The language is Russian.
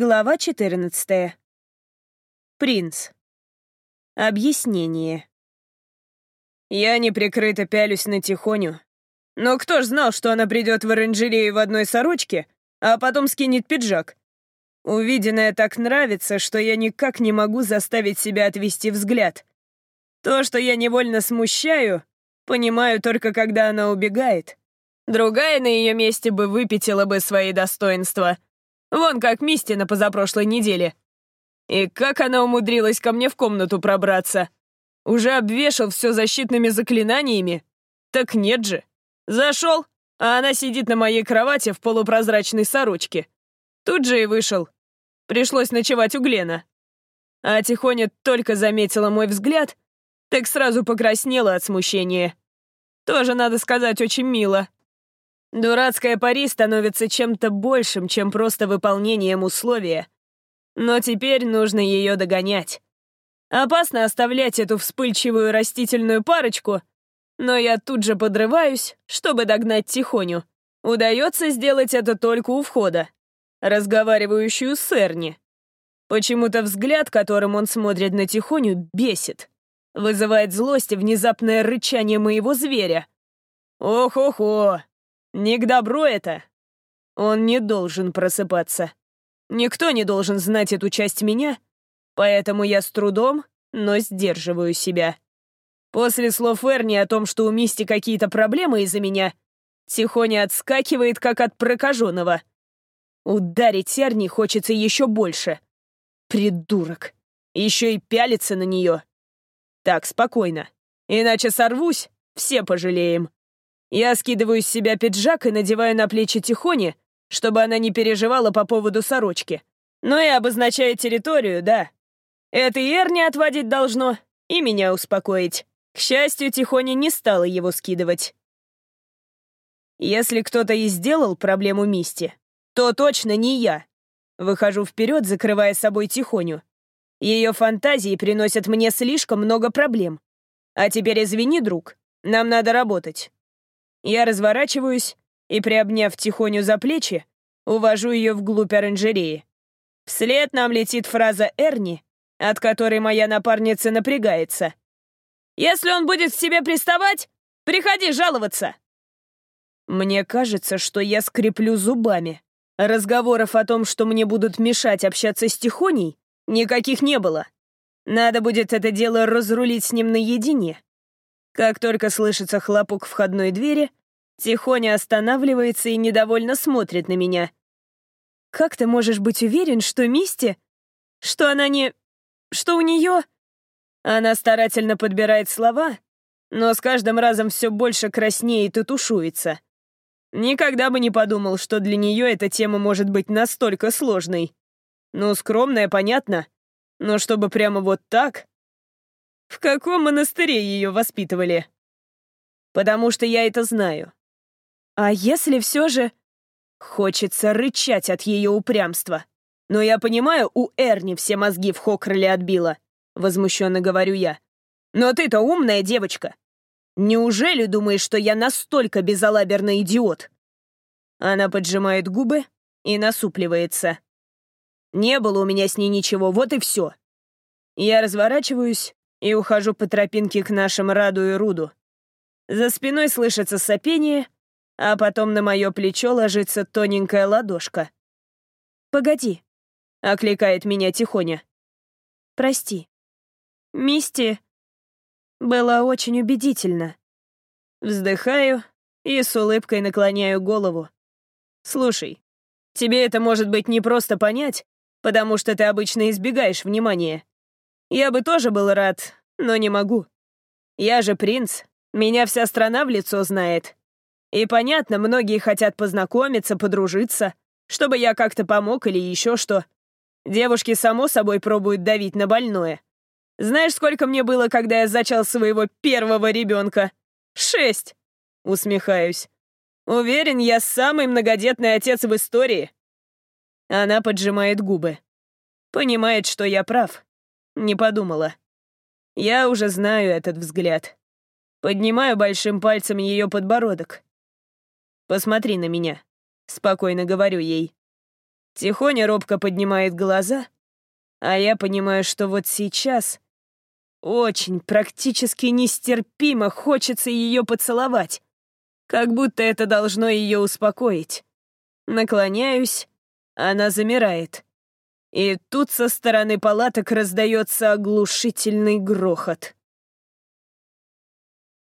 Глава 14. Принц. Объяснение. Я неприкрыто пялюсь на Тихоню. Но кто ж знал, что она придет в оранжерею в одной сорочке, а потом скинет пиджак? Увиденное так нравится, что я никак не могу заставить себя отвести взгляд. То, что я невольно смущаю, понимаю только когда она убегает. Другая на ее месте бы выпятила бы свои достоинства — Вон как Мисти на позапрошлой неделе. И как она умудрилась ко мне в комнату пробраться? Уже обвешал все защитными заклинаниями? Так нет же. Зашел, а она сидит на моей кровати в полупрозрачной сорочке. Тут же и вышел. Пришлось ночевать у Глена. А Тихоня только заметила мой взгляд, так сразу покраснела от смущения. Тоже, надо сказать, очень мило. Дурацкая пари становится чем-то большим, чем просто выполнением условия. Но теперь нужно ее догонять. Опасно оставлять эту вспыльчивую растительную парочку, но я тут же подрываюсь, чтобы догнать Тихоню. Удается сделать это только у входа, разговаривающую с Эрни. Почему-то взгляд, которым он смотрит на Тихоню, бесит. Вызывает злость и внезапное рычание моего зверя. Ох-охо, не к добру это. Он не должен просыпаться. Никто не должен знать эту часть меня, поэтому я с трудом, но сдерживаю себя. После слов Эрни о том, что у Мисти какие-то проблемы из-за меня, Тихоня отскакивает, как от прокаженного. Ударить Эрни хочется еще больше. Придурок. Еще и пялится на нее. Так, спокойно. Иначе сорвусь, все пожалеем. Я скидываю с себя пиджак и надеваю на плечи Тихони, чтобы она не переживала по поводу сорочки. Ну и обозначаю территорию, да. Это и Эрни отводить должно, и меня успокоить. К счастью, Тихони не стала его скидывать. Если кто-то и сделал проблему Мисти, то точно не я. Выхожу вперед, закрывая собой Тихоню. Ее фантазии приносят мне слишком много проблем. А теперь извини, друг, нам надо работать. Я разворачиваюсь и, приобняв Тихоню за плечи, увожу ее вглубь оранжереи. Вслед нам летит фраза Эрни, от которой моя напарница напрягается. «Если он будет к тебе приставать, приходи жаловаться!» Мне кажется, что я скреплю зубами. Разговоров о том, что мне будут мешать общаться с Тихоней, никаких не было. Надо будет это дело разрулить с ним наедине. Как только слышится хлопок входной двери, Тихоня останавливается и недовольно смотрит на меня. «Как ты можешь быть уверен, что Мисти... Что она не... Что у нее...» Она старательно подбирает слова, но с каждым разом все больше краснеет и тушуется. Никогда бы не подумал, что для нее эта тема может быть настолько сложной. Ну, скромная, понятно, но чтобы прямо вот так... В каком монастыре ее воспитывали? Потому что я это знаю. А если все же... Хочется рычать от ее упрямства. Но я понимаю, у Эрни все мозги в Хокроле отбило. Возмущенно говорю я. Но ты-то умная девочка. Неужели думаешь, что я настолько безалаберный идиот? Она поджимает губы и насупливается. Не было у меня с ней ничего, вот и все. Я разворачиваюсь и ухожу по тропинке к нашим Раду и Руду. За спиной слышится сопение, а потом на мое плечо ложится тоненькая ладошка. «Погоди», — окликает меня Тихоня. «Прости. Мисти была очень убедительна». Вздыхаю и с улыбкой наклоняю голову. «Слушай, тебе это может быть не просто понять, потому что ты обычно избегаешь внимания. Я бы тоже был рад, но не могу. Я же принц, меня вся страна в лицо знает. И понятно, многие хотят познакомиться, подружиться, чтобы я как-то помог или еще что. Девушки, само собой, пробуют давить на больное. Знаешь, сколько мне было, когда я зачал своего первого ребенка? Шесть. Усмехаюсь. Уверен, я самый многодетный отец в истории. Она поджимает губы. Понимает, что я прав. Не подумала. Я уже знаю этот взгляд. Поднимаю большим пальцем ее подбородок. «Посмотри на меня», — спокойно говорю ей. Тихоня робко поднимает глаза, а я понимаю, что вот сейчас очень, практически нестерпимо хочется ее поцеловать. Как будто это должно ее успокоить. Наклоняюсь, она замирает. И тут со стороны палаток раздается оглушительный грохот.